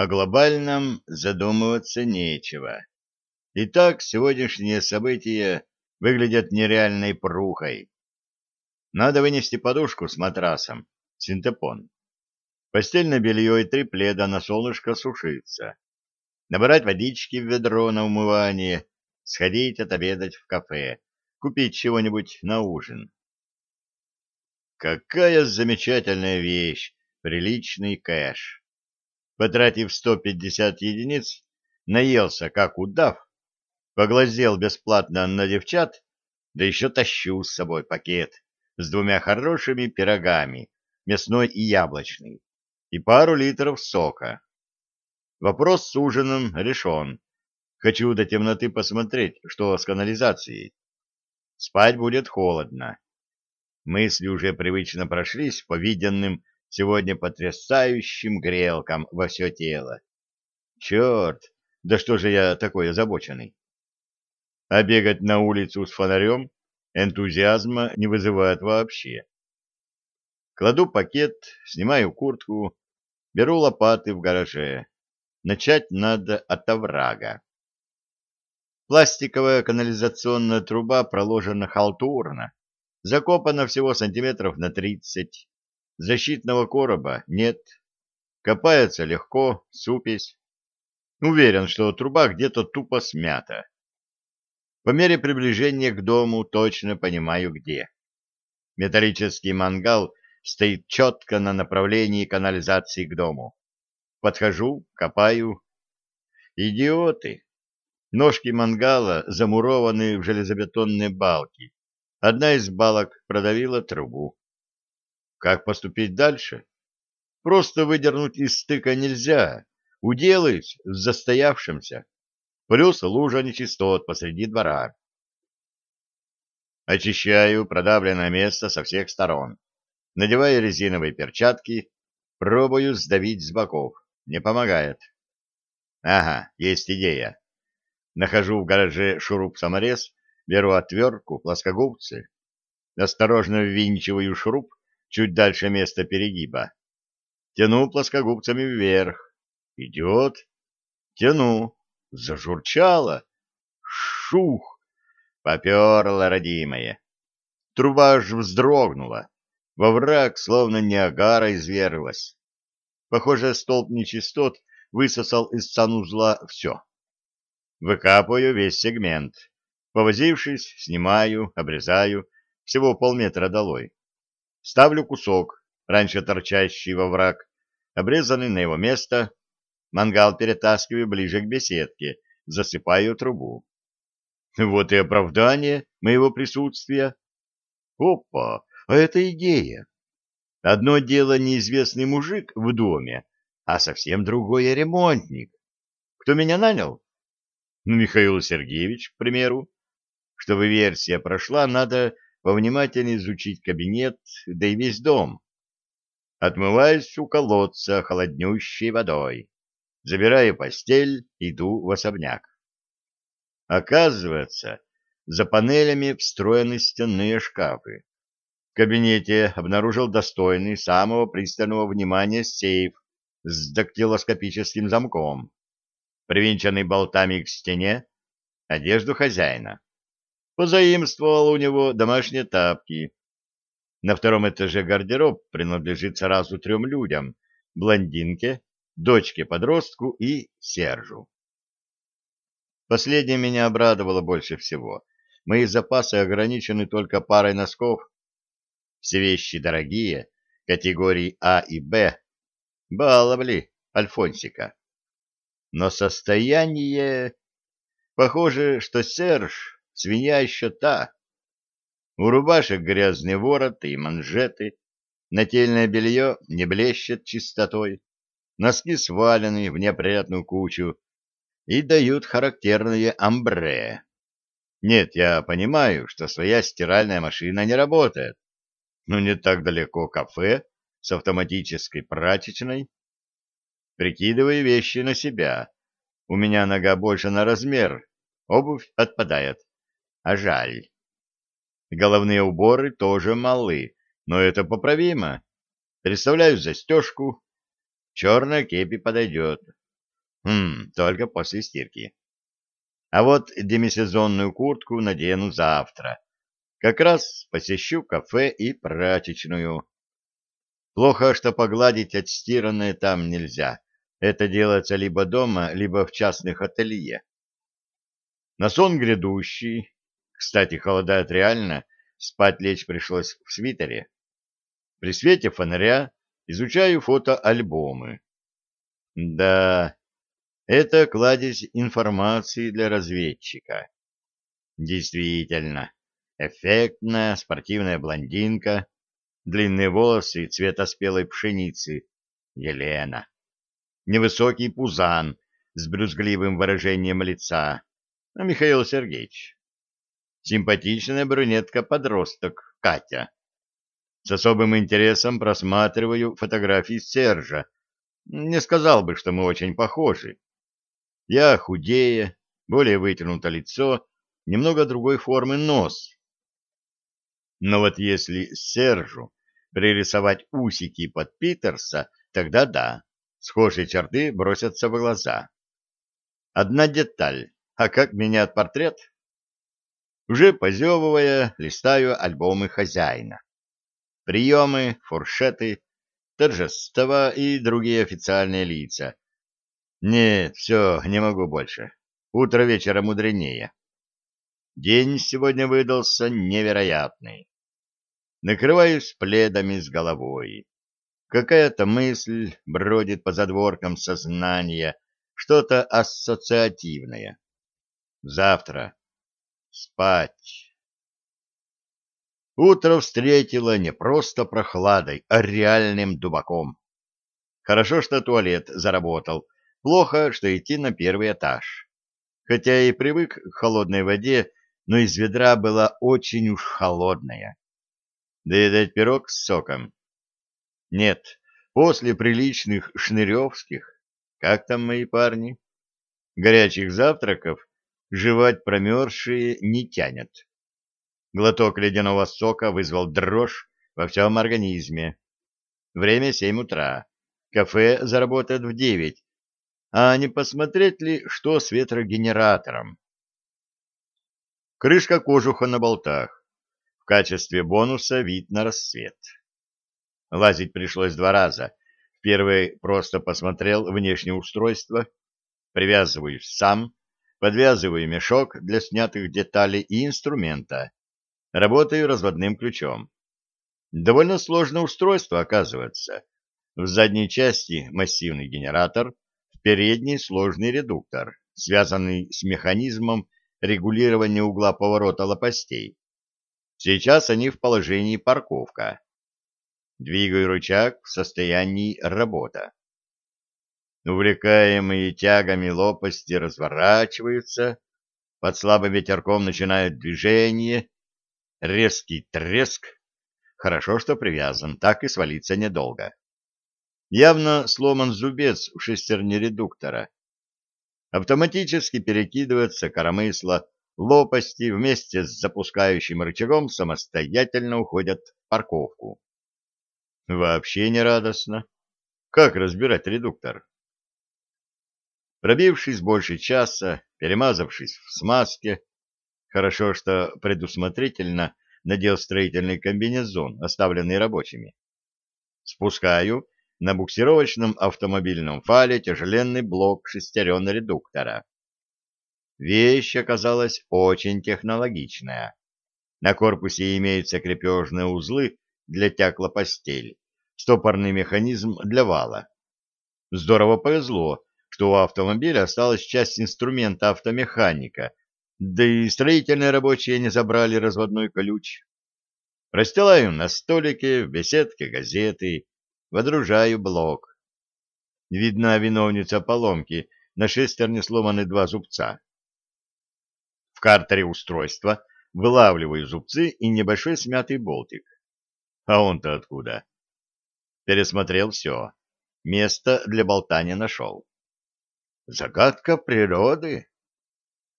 О глобальном задумываться нечего. Итак, сегодняшние события выглядят нереальной прухой. Надо вынести подушку с матрасом, синтепон. Постельное белье и три пледа на солнышко сушиться. Набрать водички в ведро на умывание, сходить отобедать в кафе, купить чего-нибудь на ужин. Какая замечательная вещь, приличный кэш потратив 150 единиц, наелся, как удав, поглазел бесплатно на девчат, да еще тащу с собой пакет с двумя хорошими пирогами, мясной и яблочный, и пару литров сока. Вопрос с ужином решен. Хочу до темноты посмотреть, что с канализацией. Спать будет холодно. Мысли уже привычно прошлись по виденным сегодня потрясающим грелкам во все тело. Черт, да что же я такой озабоченный? А бегать на улицу с фонарем энтузиазма не вызывает вообще. Кладу пакет, снимаю куртку, беру лопаты в гараже. Начать надо от оврага. Пластиковая канализационная труба проложена халтурно, закопана всего сантиметров на тридцать. Защитного короба нет. Копается легко, супесь. Уверен, что труба где-то тупо смята. По мере приближения к дому точно понимаю, где. Металлический мангал стоит четко на направлении канализации к дому. Подхожу, копаю. Идиоты! Ножки мангала замурованы в железобетонные балки. Одна из балок продавила трубу. Как поступить дальше? Просто выдернуть из стыка нельзя. Уделаюсь с застоявшимся. Плюс лужа нечистот посреди двора. Очищаю продавленное место со всех сторон. Надеваю резиновые перчатки, пробую сдавить с боков. Не помогает. Ага, есть идея. Нахожу в гараже шуруп-саморез, беру отвертку, плоскогубцы. Осторожно ввинчиваю шуруп чуть дальше места перегиба. Тяну плоскогубцами вверх. Идет. Тяну. Зажурчало. Шух! Поперло, родимое. Труба аж вздрогнула. Во враг словно неагара изверлась. Похоже, столб нечистот высосал из санузла все. Выкапываю весь сегмент. Повозившись, снимаю, обрезаю, всего полметра долой. Ставлю кусок, раньше торчащий во враг, обрезанный на его место. Мангал перетаскиваю ближе к беседке, засыпаю трубу. Вот и оправдание моего присутствия. Опа, а это идея. Одно дело неизвестный мужик в доме, а совсем другое ремонтник. Кто меня нанял? Ну, Михаил Сергеевич, к примеру. Чтобы версия прошла, надо повнимательнее изучить кабинет, да и весь дом. Отмываюсь у колодца холоднющей водой. Забираю постель, иду в особняк. Оказывается, за панелями встроены стенные шкафы. В кабинете обнаружил достойный самого пристального внимания сейф с дактилоскопическим замком, привинченный болтами к стене, одежду хозяина позаимствовал у него домашние тапки. На втором этаже гардероб принадлежит сразу трем людям — блондинке, дочке-подростку и Сержу. Последнее меня обрадовало больше всего. Мои запасы ограничены только парой носков. Все вещи дорогие, категории А и Б. Баловли Альфонсика. Но состояние... Похоже, что Серж свинья еще та. У рубашек грязные вороты и манжеты, нательное белье не блещет чистотой, носки свалены в неопрятную кучу и дают характерные амбре. Нет, я понимаю, что своя стиральная машина не работает, но не так далеко кафе с автоматической прачечной. Прикидываю вещи на себя. У меня нога больше на размер, обувь отпадает а жаль. Головные уборы тоже малы, но это поправимо. Представляю застежку. Черная кепи подойдет. Хм, только после стирки. А вот демисезонную куртку надену завтра. Как раз посещу кафе и прачечную. Плохо, что погладить отстиранное там нельзя. Это делается либо дома, либо в частных ателье. На сон грядущий кстати, холодает реально, спать лечь пришлось в свитере. При свете фонаря изучаю фотоальбомы. Да, это кладезь информации для разведчика. Действительно, эффектная спортивная блондинка, длинные волосы цвета спелой пшеницы, Елена. Невысокий пузан с брюзгливым выражением лица, Михаил Сергеевич симпатичная брюнетка-подросток Катя. С особым интересом просматриваю фотографии Сержа. Не сказал бы, что мы очень похожи. Я худее, более вытянуто лицо, немного другой формы нос. Но вот если Сержу пририсовать усики под Питерса, тогда да, схожие черты бросятся в глаза. Одна деталь. А как меняет портрет, уже позевывая, листаю альбомы хозяина. Приемы, фуршеты, торжества и другие официальные лица. Нет, все, не могу больше. Утро вечера мудренее. День сегодня выдался невероятный. Накрываюсь пледами с головой. Какая-то мысль бродит по задворкам сознания, что-то ассоциативное. Завтра спать. Утро встретило не просто прохладой, а реальным дубаком. Хорошо, что туалет заработал, плохо, что идти на первый этаж. Хотя и привык к холодной воде, но из ведра была очень уж холодная. Да и дать пирог с соком. Нет, после приличных шныревских, как там мои парни, горячих завтраков жевать промерзшие не тянет. Глоток ледяного сока вызвал дрожь во всем организме. Время семь утра. Кафе заработает в девять. А не посмотреть ли, что с ветрогенератором? Крышка кожуха на болтах. В качестве бонуса вид на рассвет. Лазить пришлось два раза. Первый просто посмотрел внешнее устройство. Привязываюсь сам подвязываю мешок для снятых деталей и инструмента, работаю разводным ключом. Довольно сложное устройство, оказывается. В задней части массивный генератор, в передней сложный редуктор, связанный с механизмом регулирования угла поворота лопастей. Сейчас они в положении парковка. Двигаю рычаг в состоянии работа увлекаемые тягами лопасти разворачиваются, под слабым ветерком начинают движение, резкий треск, хорошо, что привязан, так и свалиться недолго. Явно сломан зубец у шестерни редуктора. Автоматически перекидывается коромысло, лопасти вместе с запускающим рычагом самостоятельно уходят в парковку. Вообще не радостно. Как разбирать редуктор? Пробившись больше часа, перемазавшись в смазке, хорошо, что предусмотрительно надел строительный комбинезон, оставленный рабочими, спускаю на буксировочном автомобильном фале тяжеленный блок шестерен редуктора. Вещь оказалась очень технологичная. На корпусе имеются крепежные узлы для тяклопостели, стопорный механизм для вала. Здорово повезло, что у автомобиля осталась часть инструмента автомеханика, да и строительные рабочие не забрали разводной колюч. Расстилаю на столике, в беседке газеты, водружаю блок. Видна виновница поломки, на шестерне сломаны два зубца. В картере устройства вылавливаю зубцы и небольшой смятый болтик. А он-то откуда? Пересмотрел все. Место для болта не нашел. Загадка природы.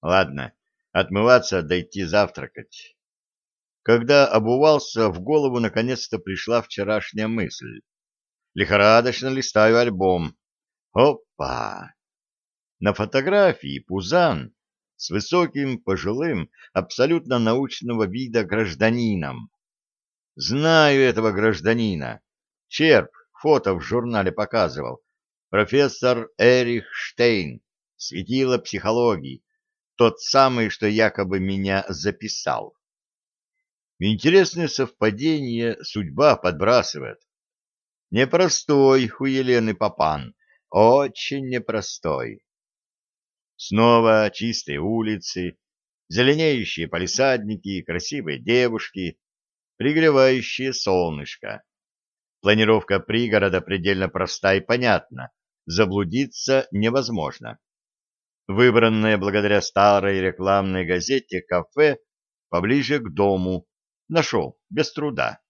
Ладно, отмываться, дойти завтракать. Когда обувался, в голову наконец-то пришла вчерашняя мысль. Лихорадочно листаю альбом. Опа! На фотографии Пузан с высоким, пожилым, абсолютно научного вида гражданином. Знаю этого гражданина. Черп фото в журнале показывал профессор Эрих Штейн, светило психологии, тот самый, что якобы меня записал. Интересное совпадение судьба подбрасывает. Непростой у Елены Папан, очень непростой. Снова чистые улицы, зеленеющие палисадники, красивые девушки, пригревающие солнышко. Планировка пригорода предельно проста и понятна заблудиться невозможно. Выбранное благодаря старой рекламной газете кафе поближе к дому нашел без труда.